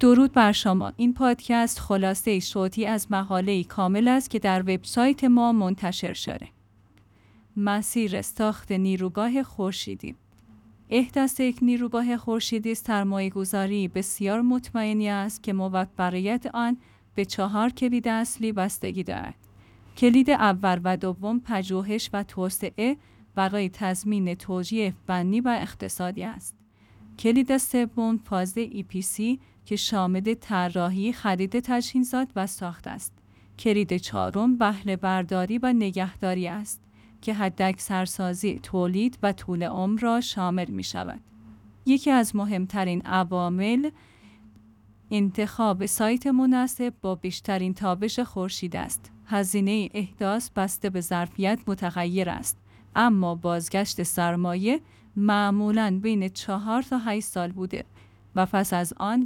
درود بر شما. این پادکست خلاصه صوتی از مقاله کامل است که در وبسایت ما منتشر شده. مسیر ساخت نیروگاه خورشیدی. احداث یک نیروگاه خورشیدی سرمایه گذاری بسیار مطمئنی است که موفقیت آن به چهار کلید اصلی بستگی دارد. کلید اول و دوم پژوهش و توسعه برای تضمین توجیه فنی و اقتصادی است. کلید سوم فاز EPC که شامل طراحی، خرید تجهیزات و ساخت است. کلید چهارم بهره برداری و نگهداری است که حداکثرسازی تولید و طول عمر را شامل می شود. یکی از مهمترین عوامل انتخاب سایت مناسب با بیشترین تابش خورشید است. هزینه احداث بسته به ظرفیت متغیر است، اما بازگشت سرمایه معمولاً بین چهار تا 8 سال بوده و پس از آن